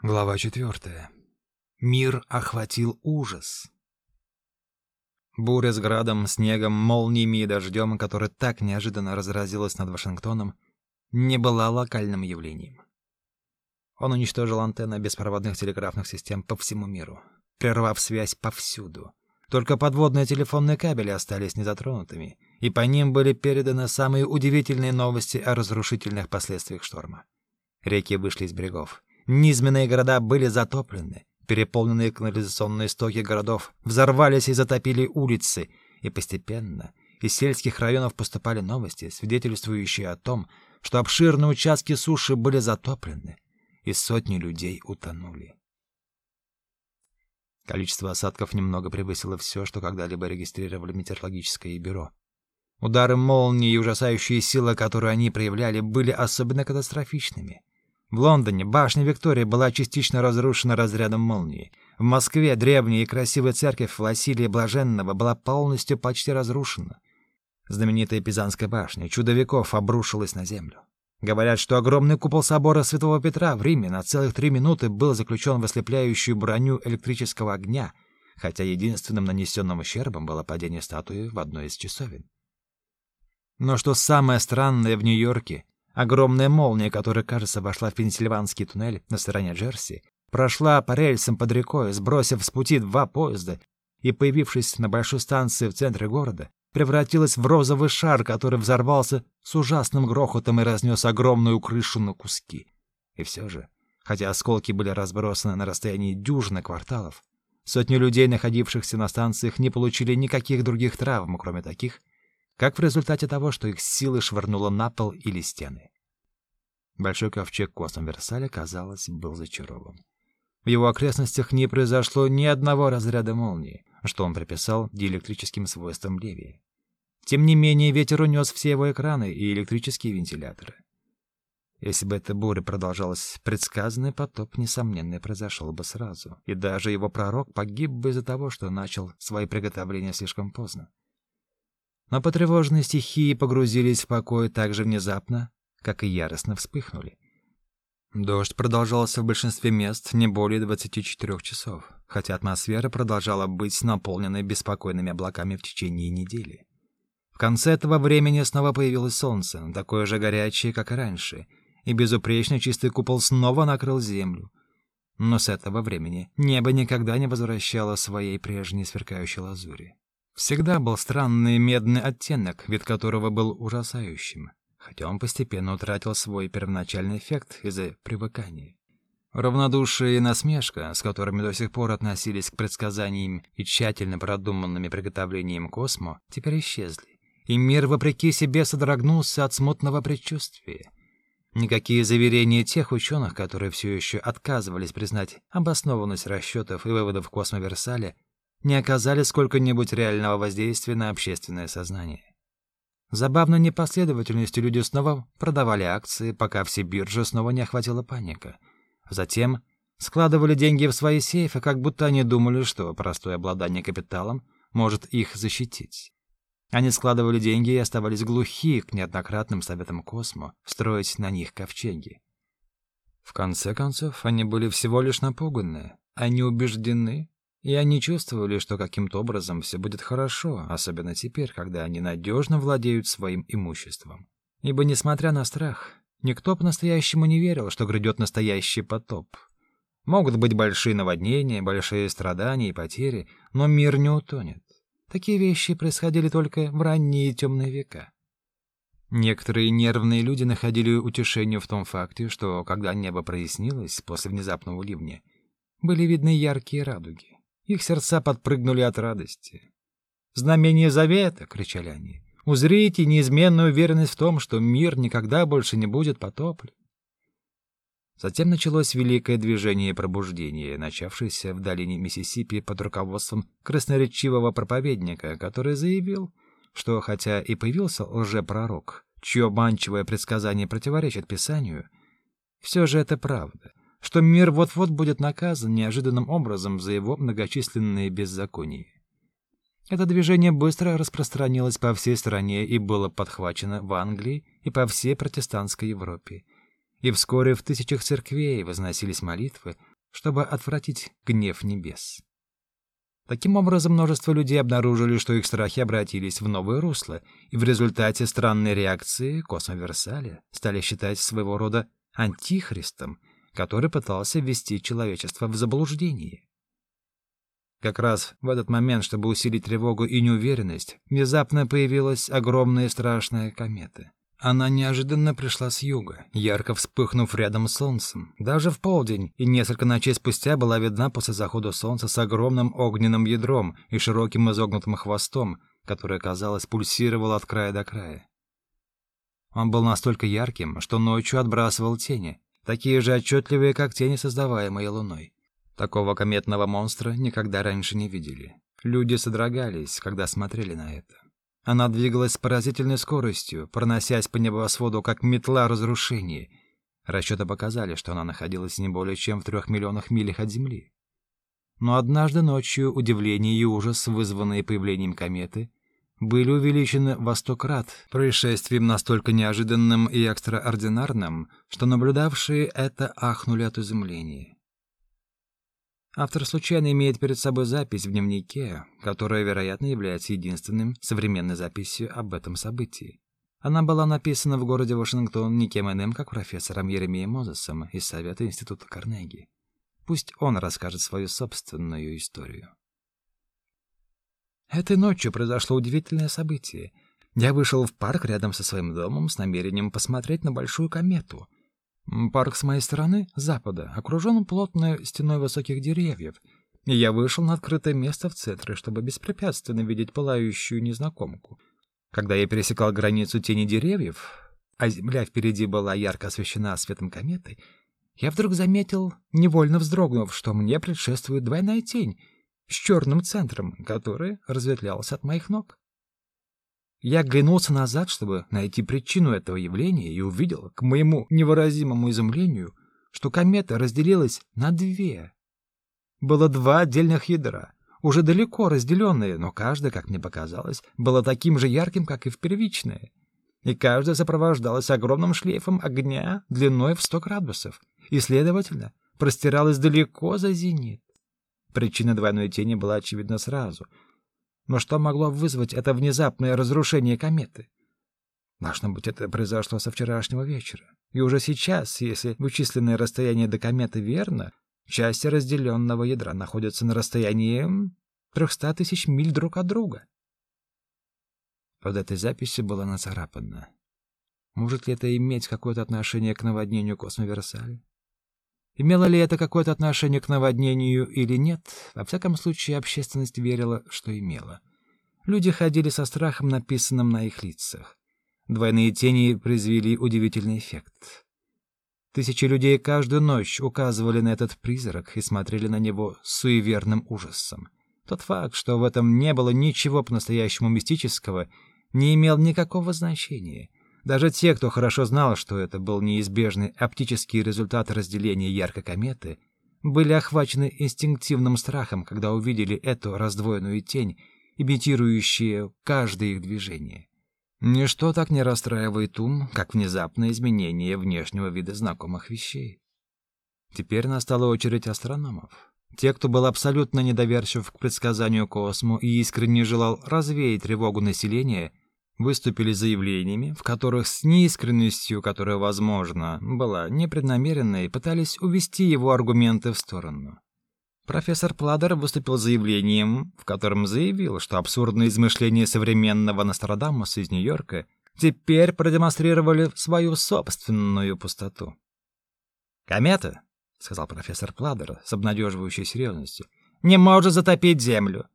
Глава четвертая. Мир охватил ужас. Буря с градом, снегом, молниями и дождем, которая так неожиданно разразилась над Вашингтоном, не была локальным явлением. Он уничтожил антенны беспроводных телеграфных систем по всему миру, прервав связь повсюду. Только подводные телефонные кабели остались незатронутыми, и по ним были переданы самые удивительные новости о разрушительных последствиях шторма. Реки вышли из берегов, Низменные города были затоплены, переполненные канализационные стоки городов взорвались и затопили улицы, и постепенно из сельских районов поступали новости, свидетельствующие о том, что обширные участки суши были затоплены, и сотни людей утонули. Количество осадков немного превысило все, что когда-либо регистрировали метеорологическое бюро. Удары молнии и ужасающие силы, которые они проявляли, были особенно катастрофичными. В Лондоне башня Виктории была частично разрушена разрядом молнии. В Москве древняя и красивая церковь Василия Блаженного была полностью почти разрушена. Знаменитая Пизанская башня, чудо веков, обрушилась на землю. Говорят, что огромный купол собора Святого Петра в Риме на целых три минуты был заключен в ослепляющую броню электрического огня, хотя единственным нанесенным ущербом было падение статуи в одной из часовен. Но что самое странное в Нью-Йорке, Огромная молния, которая, кажется, вошла в Пенсильванский туннель на стороне Джерси, прошла по рельсам под рекой, сбросив с пути два поезда и, появившись на большой станции в центре города, превратилась в розовый шар, который взорвался с ужасным грохотом и разнес огромную крышу на куски. И все же, хотя осколки были разбросаны на расстоянии дюжины кварталов, сотни людей, находившихся на станциях, не получили никаких других травм, кроме таких, как в результате того, что их силы швырнуло на пол или стены. Большой ковчег косом Версаля, казалось, был зачарован. В его окрестностях не произошло ни одного разряда молнии, что он приписал диэлектрическим свойствам Левии. Тем не менее, ветер унес все его экраны и электрические вентиляторы. Если бы эта буря продолжалась, предсказанный потоп, несомненно, произошел бы сразу, и даже его пророк погиб бы из-за того, что начал свои приготовления слишком поздно. Но потревоженные стихии погрузились в покой так же внезапно, как и яростно вспыхнули. Дождь продолжался в большинстве мест не более 24 часов, хотя атмосфера продолжала быть наполненной беспокойными облаками в течение недели. В конце этого времени снова появилось солнце, такое же горячее, как и раньше, и безупречно чистый купол снова накрыл землю. Но с этого времени небо никогда не возвращало своей прежней сверкающей лазури. Всегда был странный медный оттенок, вид которого был ужасающим, хотя он постепенно утратил свой первоначальный эффект из-за привыкания. Равнодушие и насмешка, с которыми до сих пор относились к предсказаниям и тщательно продуманными приготовлениям Космо, теперь исчезли, и мир вопреки себе содрогнулся от смутного предчувствия. Никакие заверения тех ученых, которые все еще отказывались признать обоснованность расчетов и выводов Космо не оказали сколько-нибудь реального воздействия на общественное сознание. Забавной непоследовательностью люди снова продавали акции, пока все биржи снова не охватила паника. Затем складывали деньги в свои сейфы, как будто они думали, что простое обладание капиталом может их защитить. Они складывали деньги и оставались глухи к неоднократным советам Космо строить на них ковчеги. В конце концов, они были всего лишь напуганы, они убеждены, и они чувствовали, что каким-то образом все будет хорошо, особенно теперь, когда они надежно владеют своим имуществом. Ибо, несмотря на страх, никто по-настоящему не верил, что грядет настоящий потоп. Могут быть большие наводнения, большие страдания и потери, но мир не утонет. Такие вещи происходили только в ранние темные века. Некоторые нервные люди находили утешение в том факте, что, когда небо прояснилось после внезапного ливня, были видны яркие радуги. Их сердца подпрыгнули от радости. «Знамение завета!» — кричали они. «Узрите неизменную уверенность в том, что мир никогда больше не будет потоплен». Затем началось великое движение пробуждения, начавшееся в долине Миссисипи под руководством красноречивого проповедника, который заявил, что хотя и появился лжепророк, чье обманчивое предсказание противоречит Писанию, все же это правда что мир вот-вот будет наказан неожиданным образом за его многочисленные беззакония. Это движение быстро распространилось по всей стране и было подхвачено в Англии и по всей протестантской Европе. И вскоре в тысячах церквей возносились молитвы, чтобы отвратить гнев небес. Таким образом, множество людей обнаружили, что их страхи обратились в новое русло, и в результате странной реакции Космоверсаля стали считать своего рода антихристом, который пытался ввести человечество в заблуждение. Как раз в этот момент, чтобы усилить тревогу и неуверенность, внезапно появилась огромная страшная комета. Она неожиданно пришла с юга, ярко вспыхнув рядом с солнцем. Даже в полдень и несколько ночей спустя была видна после захода солнца с огромным огненным ядром и широким изогнутым хвостом, который, казалось, пульсировал от края до края. Он был настолько ярким, что ночью отбрасывал тени, такие же отчетливые, как тени, создаваемые луной. Такого кометного монстра никогда раньше не видели. Люди содрогались, когда смотрели на это. Она двигалась с поразительной скоростью, проносясь по небосводу, как метла разрушения. Расчеты показали, что она находилась не более чем в трех миллионах милях от Земли. Но однажды ночью удивление и ужас, вызванные появлением кометы, были увеличены во сто крат, происшествием настолько неожиданным и экстраординарным, что наблюдавшие это ахнули от изумления. Автор случайно имеет перед собой запись в дневнике, которая, вероятно, является единственным современной записью об этом событии. Она была написана в городе Вашингтон никем иным, как профессором Еремием Мозесом из Совета Института Карнеги. Пусть он расскажет свою собственную историю. Этой ночью произошло удивительное событие. Я вышел в парк рядом со своим домом с намерением посмотреть на большую комету — Парк с моей стороны, запада, окружен плотной стеной высоких деревьев, и я вышел на открытое место в центре, чтобы беспрепятственно видеть пылающую незнакомку. Когда я пересекал границу тени деревьев, а земля впереди была ярко освещена светом кометы, я вдруг заметил, невольно вздрогнув, что мне предшествует двойная тень с черным центром, который разветвлялся от моих ног. Я оглянулся назад, чтобы найти причину этого явления, и увидел, к моему невыразимому изумлению, что комета разделилась на две. Было два отдельных ядра, уже далеко разделенные, но каждое, как мне показалось, было таким же ярким, как и в первичное. И каждое сопровождалось огромным шлейфом огня длиной в сто градусов, и, следовательно, простиралось далеко за зенит. Причина двойной тени была очевидна сразу — но что могло вызвать это внезапное разрушение кометы? Должно быть, это произошло со вчерашнего вечера. И уже сейчас, если вычисленное расстояние до кометы верно, части разделенного ядра находятся на расстоянии 300 тысяч миль друг от друга. Под этой записью было нацарапано. Может ли это иметь какое-то отношение к наводнению Космоверсаля? Имело ли это какое-то отношение к наводнению или нет, во всяком случае общественность верила, что имело. Люди ходили со страхом, написанным на их лицах. Двойные тени произвели удивительный эффект. Тысячи людей каждую ночь указывали на этот призрак и смотрели на него с суеверным ужасом. Тот факт, что в этом не было ничего по-настоящему мистического, не имел никакого значения — даже те, кто хорошо знал, что это был неизбежный оптический результат разделения яркой кометы, были охвачены инстинктивным страхом, когда увидели эту раздвоенную тень, имитирующую каждое их движение. Ничто так не расстраивает ум, как внезапное изменение внешнего вида знакомых вещей. Теперь настала очередь астрономов. Те, кто был абсолютно недоверчив к предсказанию косму и искренне желал развеять тревогу населения, выступили заявлениями, в которых с неискренностью, которая, возможно, была непреднамеренной, пытались увести его аргументы в сторону. Профессор Пладер выступил заявлением, в котором заявил, что абсурдные измышления современного Нострадамуса из Нью-Йорка теперь продемонстрировали свою собственную пустоту. «Комета», — сказал профессор Пладер с обнадеживающей серьезностью, — «не может затопить Землю.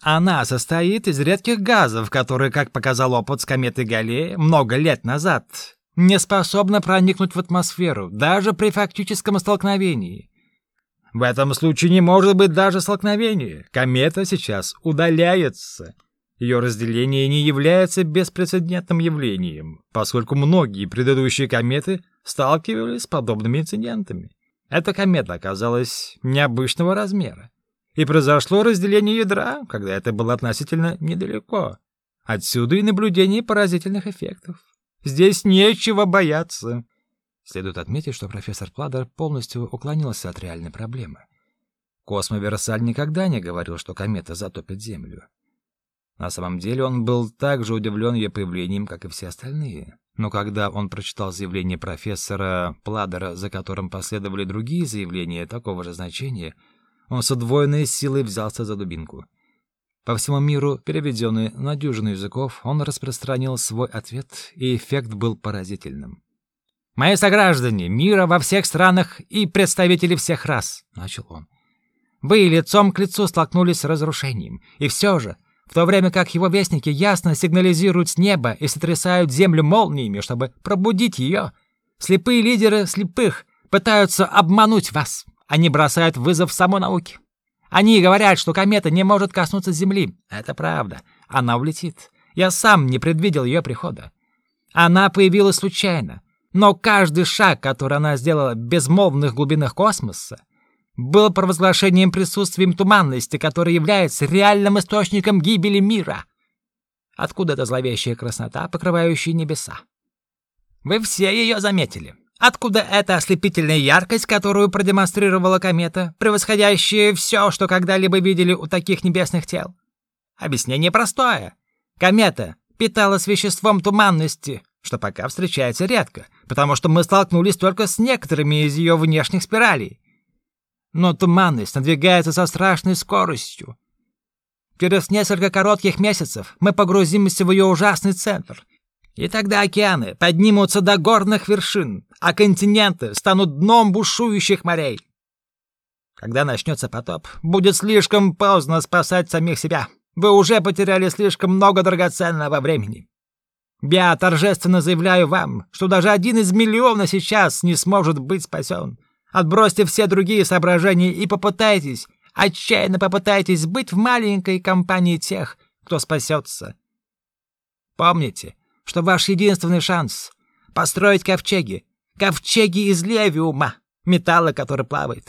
Она состоит из редких газов, которые, как показал опыт с кометой Галлея много лет назад, не способны проникнуть в атмосферу даже при фактическом столкновении. В этом случае не может быть даже столкновения. Комета сейчас удаляется. Ее разделение не является беспрецедентным явлением, поскольку многие предыдущие кометы сталкивались с подобными инцидентами. Эта комета оказалась необычного размера. И произошло разделение ядра, когда это было относительно недалеко. Отсюда и наблюдение поразительных эффектов. Здесь нечего бояться. Следует отметить, что профессор Пладер полностью уклонился от реальной проблемы. Космоверсаль никогда не говорил, что комета затопит Землю. На самом деле он был так же удивлен ее появлением, как и все остальные. Но когда он прочитал заявление профессора Пладера, за которым последовали другие заявления такого же значения, он с удвоенной силой взялся за дубинку. По всему миру, переведенный на дюжину языков, он распространил свой ответ, и эффект был поразительным. «Мои сограждане, мира во всех странах и представители всех рас», — начал он. «Вы лицом к лицу столкнулись с разрушением, и все же, в то время как его вестники ясно сигнализируют с неба и сотрясают землю молниями, чтобы пробудить ее, слепые лидеры слепых пытаются обмануть вас. Они бросают вызов самой науке. Они говорят, что комета не может коснуться Земли. Это правда. Она улетит. Я сам не предвидел ее прихода. Она появилась случайно. Но каждый шаг, который она сделала в безмолвных глубинах космоса, был провозглашением присутствием туманности, которая является реальным источником гибели мира. Откуда эта зловещая красота, покрывающая небеса? Вы все ее заметили. Откуда эта ослепительная яркость, которую продемонстрировала комета, превосходящая все, что когда-либо видели у таких небесных тел? Объяснение простое. Комета питалась веществом туманности, что пока встречается редко, потому что мы столкнулись только с некоторыми из ее внешних спиралей. Но туманность надвигается со страшной скоростью. Через несколько коротких месяцев мы погрузимся в ее ужасный центр — и тогда океаны поднимутся до горных вершин, а континенты станут дном бушующих морей. Когда начнется потоп, будет слишком поздно спасать самих себя. Вы уже потеряли слишком много драгоценного времени. Я торжественно заявляю вам, что даже один из миллиона сейчас не сможет быть спасен. Отбросьте все другие соображения и попытайтесь, отчаянно попытайтесь быть в маленькой компании тех, кто спасется. Помните, что ваш единственный шанс — построить ковчеги. Ковчеги из левиума, металла, который плавает.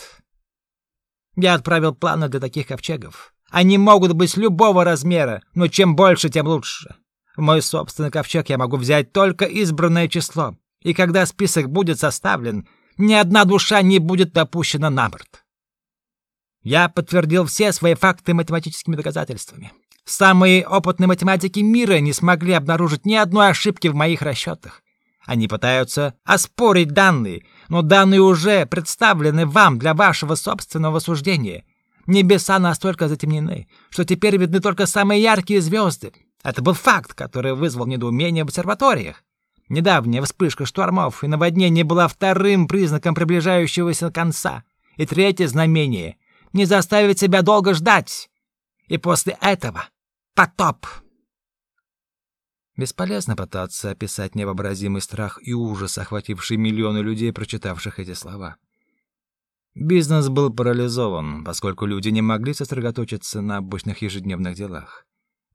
Я отправил планы для таких ковчегов. Они могут быть любого размера, но чем больше, тем лучше. В мой собственный ковчег я могу взять только избранное число, и когда список будет составлен, ни одна душа не будет допущена на борт. Я подтвердил все свои факты математическими доказательствами. Самые опытные математики мира не смогли обнаружить ни одной ошибки в моих расчетах. Они пытаются оспорить данные, но данные уже представлены вам для вашего собственного суждения. Небеса настолько затемнены, что теперь видны только самые яркие звезды. Это был факт, который вызвал недоумение в обсерваториях. Недавняя вспышка штормов и наводнений была вторым признаком приближающегося конца. И третье знамение — не заставить себя долго ждать. И после этого Потоп!» Бесполезно пытаться описать невообразимый страх и ужас, охвативший миллионы людей, прочитавших эти слова. Бизнес был парализован, поскольку люди не могли сосредоточиться на обычных ежедневных делах.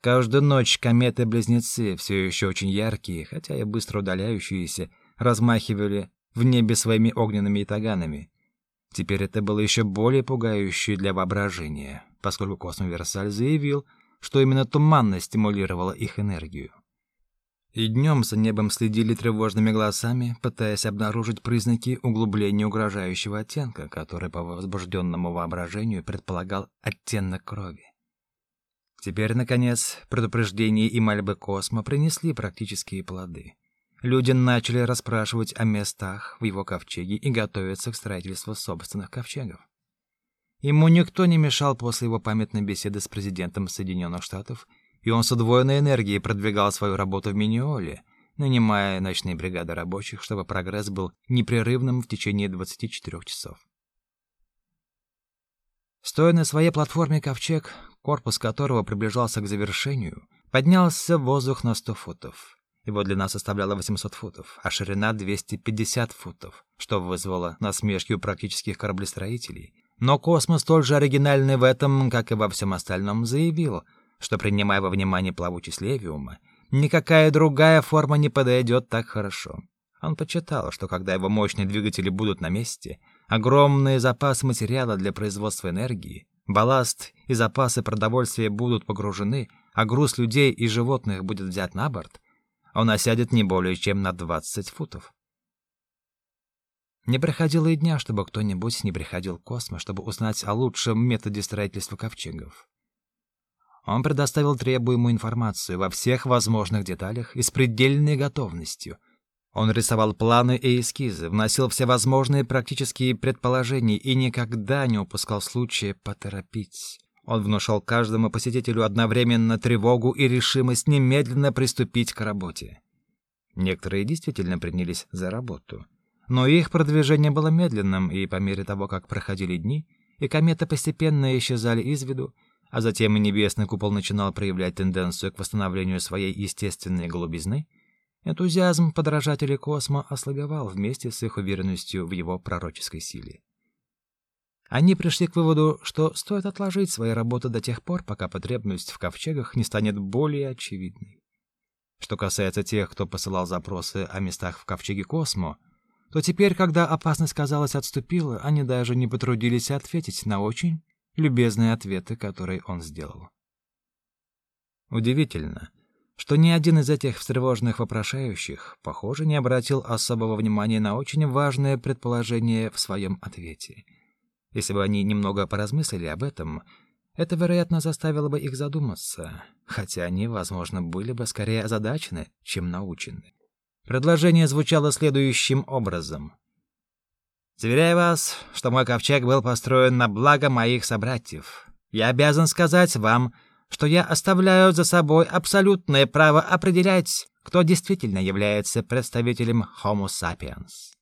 Каждую ночь кометы-близнецы, все еще очень яркие, хотя и быстро удаляющиеся, размахивали в небе своими огненными итаганами. Теперь это было еще более пугающе для воображения, поскольку Космоверсаль заявил, что именно туманность стимулировала их энергию. И днем за небом следили тревожными глазами, пытаясь обнаружить признаки углубления угрожающего оттенка, который по возбужденному воображению предполагал оттенок крови. Теперь, наконец, предупреждения и мольбы Космо принесли практические плоды. Люди начали расспрашивать о местах в его ковчеге и готовиться к строительству собственных ковчегов. Ему никто не мешал после его памятной беседы с президентом Соединенных Штатов, и он с удвоенной энергией продвигал свою работу в Миниоле, нанимая ночные бригады рабочих, чтобы прогресс был непрерывным в течение 24 часов. Стоя на своей платформе «Ковчег», корпус которого приближался к завершению, поднялся в воздух на 100 футов. Его длина составляла 800 футов, а ширина 250 футов, что вызвало насмешки у практических кораблестроителей, но Космос столь же оригинальный в этом, как и во всем остальном, заявил, что, принимая во внимание плавучесть Левиума, никакая другая форма не подойдет так хорошо. Он почитал, что когда его мощные двигатели будут на месте, огромные запасы материала для производства энергии, балласт и запасы продовольствия будут погружены, а груз людей и животных будет взят на борт, он осядет не более чем на 20 футов. Не проходило и дня, чтобы кто-нибудь не приходил к Космо, чтобы узнать о лучшем методе строительства ковчегов. Он предоставил требуемую информацию во всех возможных деталях и с предельной готовностью. Он рисовал планы и эскизы, вносил всевозможные практические предположения и никогда не упускал случая поторопить. Он внушал каждому посетителю одновременно тревогу и решимость немедленно приступить к работе. Некоторые действительно принялись за работу. Но их продвижение было медленным, и по мере того, как проходили дни, и кометы постепенно исчезали из виду, а затем и небесный купол начинал проявлять тенденцию к восстановлению своей естественной голубизны, энтузиазм подражателей Космо ослабевал вместе с их уверенностью в его пророческой силе. Они пришли к выводу, что стоит отложить свои работы до тех пор, пока потребность в ковчегах не станет более очевидной. Что касается тех, кто посылал запросы о местах в ковчеге Космо, то теперь, когда опасность, казалось, отступила, они даже не потрудились ответить на очень любезные ответы, которые он сделал. Удивительно, что ни один из этих встревоженных вопрошающих, похоже, не обратил особого внимания на очень важное предположение в своем ответе. Если бы они немного поразмыслили об этом, это, вероятно, заставило бы их задуматься, хотя они, возможно, были бы скорее озадачены, чем научены. Предложение звучало следующим образом. Заверяю вас, что мой ковчег был построен на благо моих собратьев. Я обязан сказать вам, что я оставляю за собой абсолютное право определять, кто действительно является представителем Homo sapiens.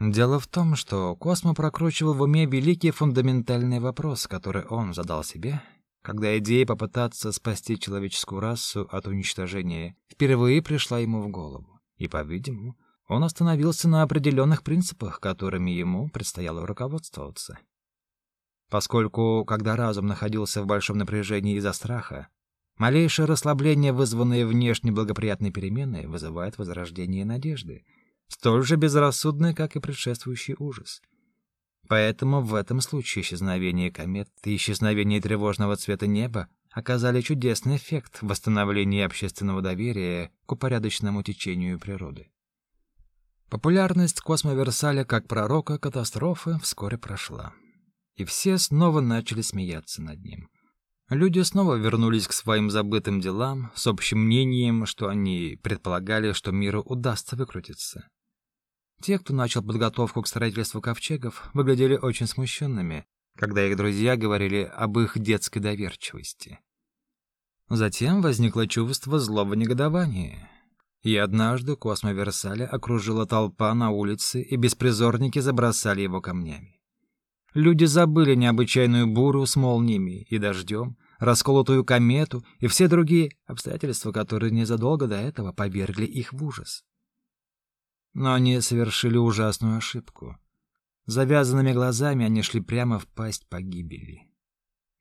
Дело в том, что Космо прокручивал в уме великий фундаментальный вопрос, который он задал себе, когда идея попытаться спасти человеческую расу от уничтожения впервые пришла ему в голову. И, по-видимому, он остановился на определенных принципах, которыми ему предстояло руководствоваться. Поскольку, когда разум находился в большом напряжении из-за страха, малейшее расслабление, вызванное внешне благоприятной переменой, вызывает возрождение надежды, столь же безрассудное, как и предшествующий ужас. Поэтому в этом случае исчезновение комет и исчезновение тревожного цвета неба оказали чудесный эффект восстановления общественного доверия к упорядоченному течению природы. Популярность Космоверсаля как пророка катастрофы вскоре прошла, и все снова начали смеяться над ним. Люди снова вернулись к своим забытым делам с общим мнением, что они предполагали, что миру удастся выкрутиться. Те, кто начал подготовку к строительству ковчегов, выглядели очень смущенными, когда их друзья говорили об их детской доверчивости. Затем возникло чувство злого негодования — и однажды Космо Версаля окружила толпа на улице, и беспризорники забросали его камнями. Люди забыли необычайную буру с молниями и дождем, расколотую комету и все другие обстоятельства, которые незадолго до этого повергли их в ужас. Но они совершили ужасную ошибку. Завязанными глазами они шли прямо в пасть погибели.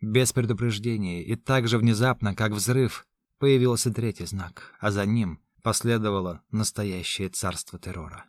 Без предупреждения и так же внезапно, как взрыв, появился третий знак, а за ним последовало настоящее царство террора.